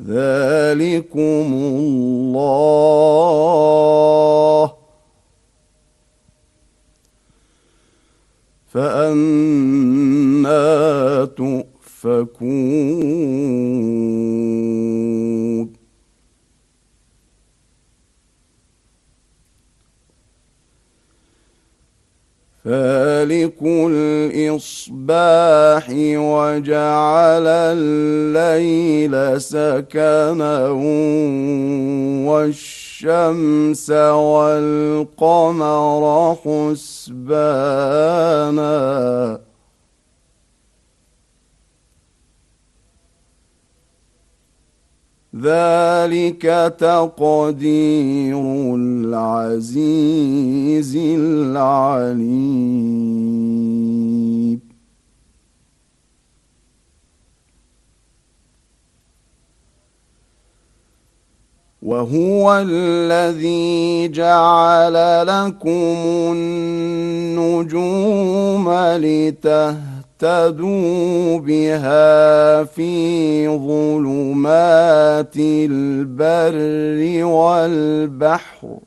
ذلكم الله. فأنا تؤفكون. فالق الإصباح وجعل الليل سكنا والشمس والقمر حسبانا. ذلك تقدير العزيز العليم. وهو الذي جعل لكم النجوم لتهتدوا بها في ظلمات البر والبحر.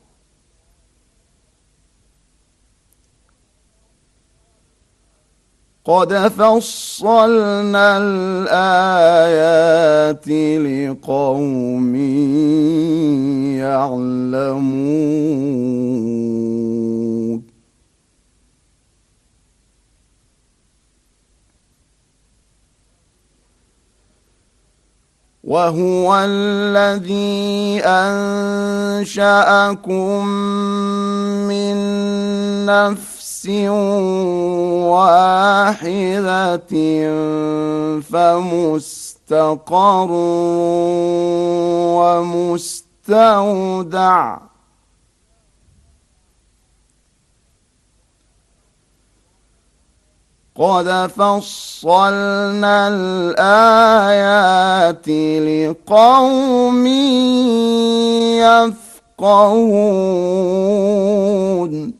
قد فصلنا الآيات لقوم يعلمون. وهو الذي أنشأكم من نفس واحدة فمستقر ومستودع. قد فصلنا الآيات لقوم يفقهون.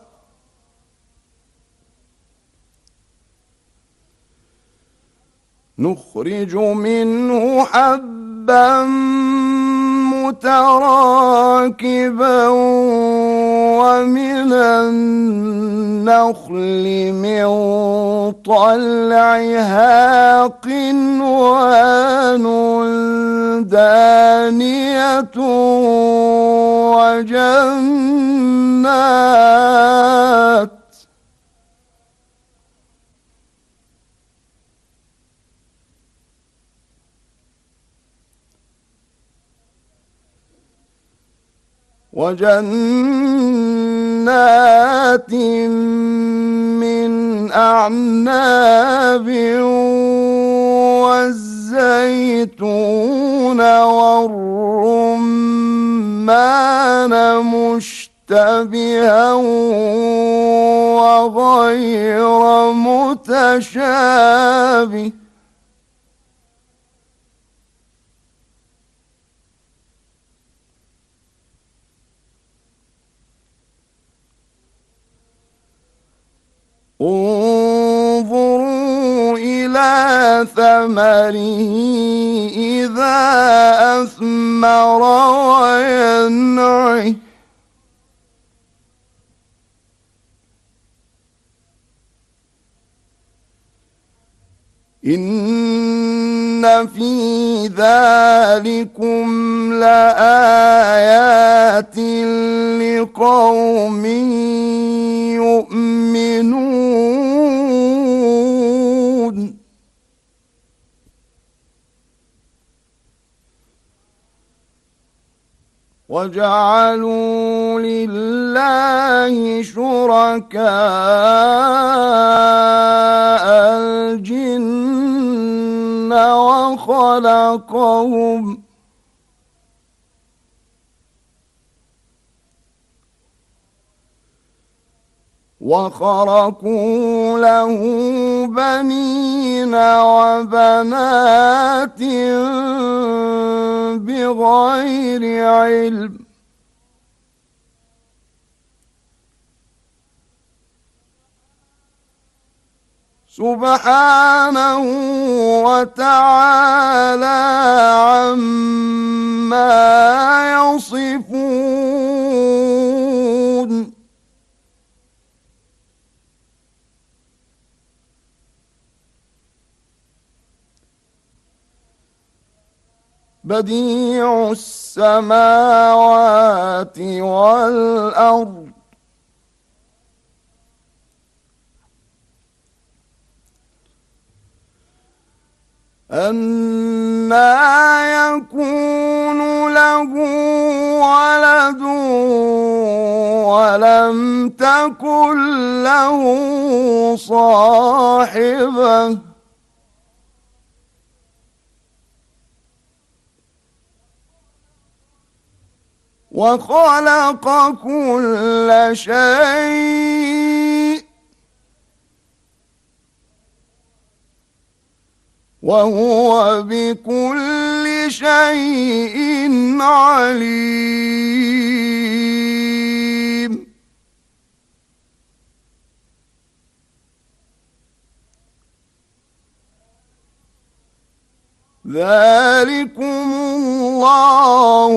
نخرج منه حبا متراكبا ومن النخل من طلعها قنوان دانية وجنات وجنات من أعناب والزيتون والرمان مشتبها وغير متشابه انظروا إلى ثمره إذا أثمر وينعي. إن في ذلكم لآيات لقوم يؤمنون. وجعلوا لله شركاء الجن وخلقهم وخرقوا له بنين وبنات بغير علم. سبحانه وتعالى عما يصفون. بديع السماوات والأرض. أنا يكون له ولد ولم تكن له صاحبه وخلق كل شيء. وهو بكل شيء عليم. ذلكم الله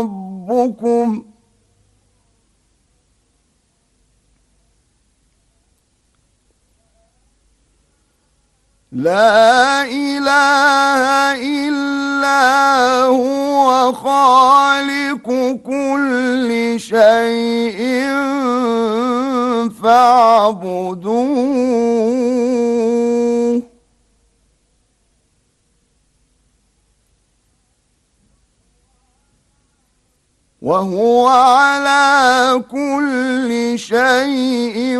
رب ربكم. لا إله إلا هو خالق كل شيء فاعبدوه. وهو على كل شيء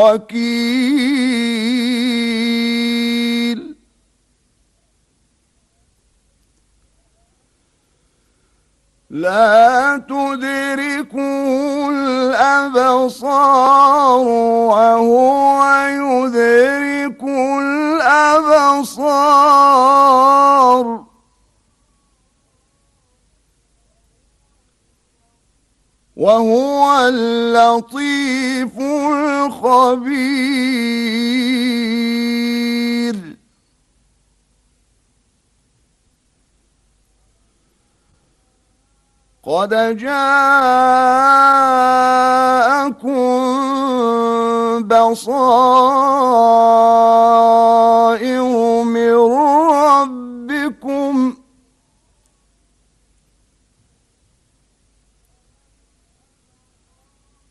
وكيل. لا تدركه الأبصار وهو يدرك الأبصار. وهو اللطيف الخبير. قد جاءكم بصائر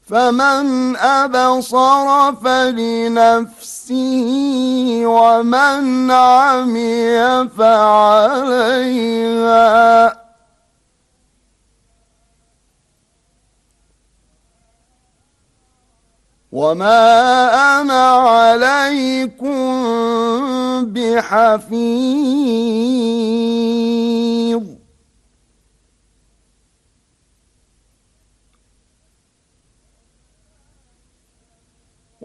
فمن أبصر فلنفسه ومن عمي فعليها. وما أنا عليكم بحفيظ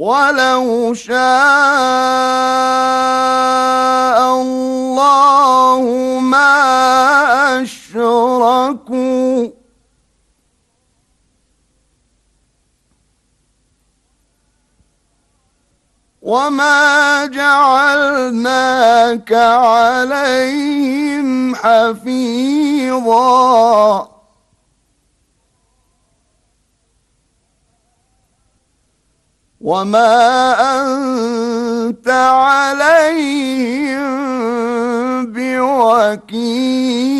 ولو شاء الله ما أشركوا. وما جعلناك عليهم حفيظاً. وما أنت عليهم بوكيل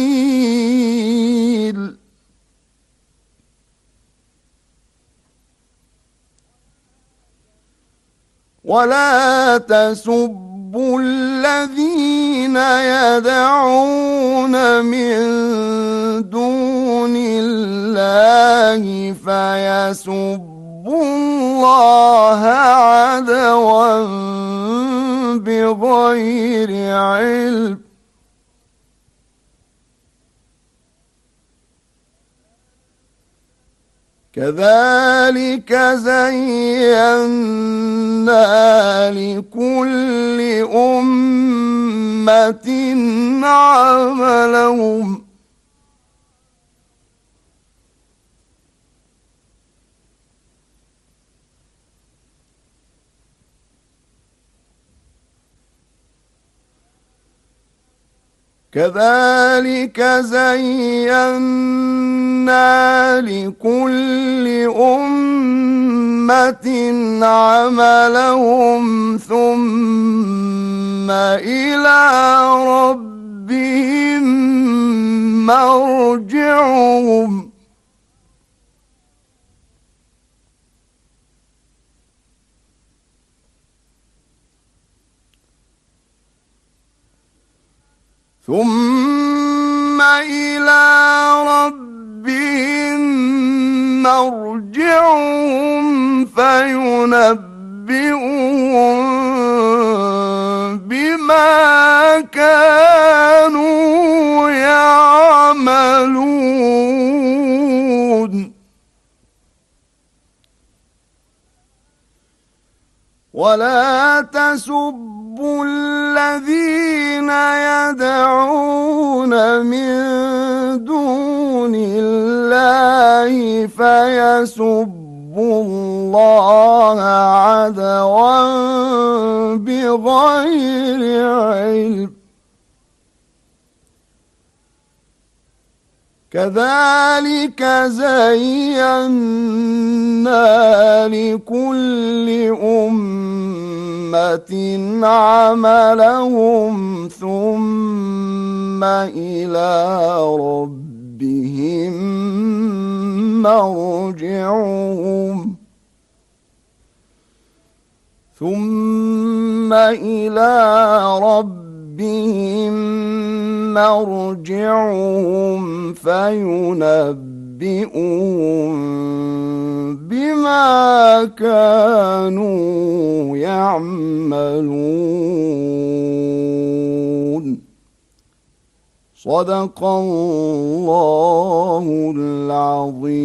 ولا تسبوا الذين يدعون من دون الله فيسبوا الله عدوا بغير علم. كذلك زينا لكل أمة عملهم كذلك زينا لكل أمة عملهم ثم إلى ربهم مرجعهم. ثم إلى ربهم مرجعهم فينبئهم بما كانوا يعملون. ولا تسبوا الذين يدعون من دون الله فيسبوا الله عدوا بغير علم. كذلك زينا لكل أمة عملهم ثم إلى ربهم مرجعهم. ثم إلى ربهم مرجعهم فينبئهم بما كانوا يعملون صدق الله العظيم